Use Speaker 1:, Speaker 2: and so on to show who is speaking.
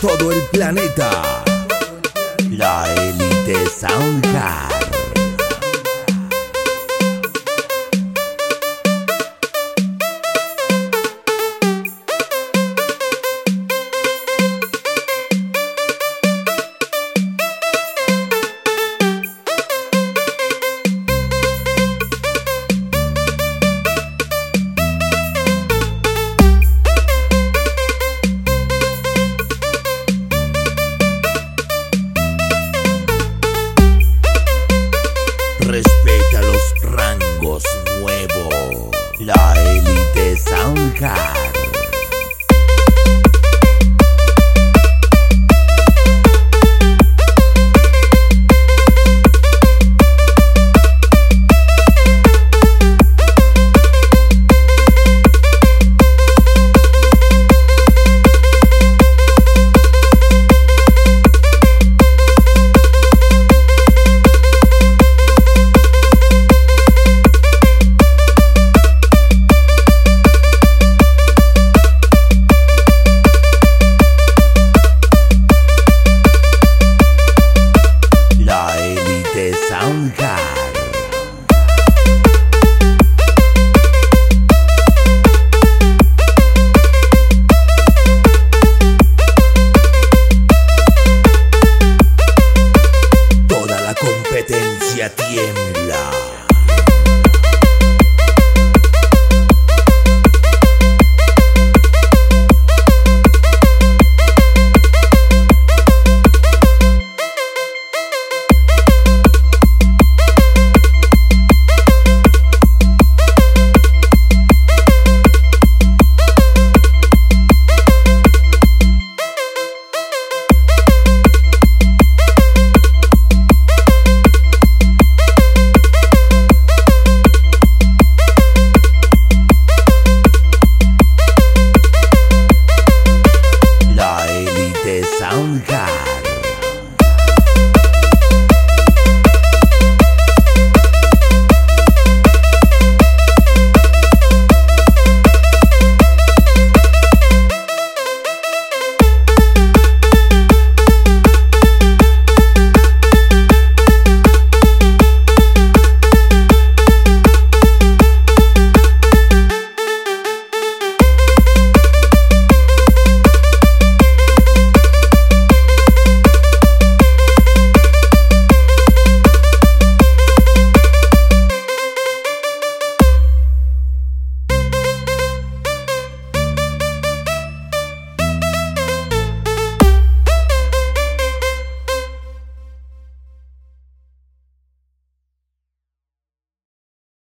Speaker 1: todo el planeta. La Elite Soundcast. Blanca.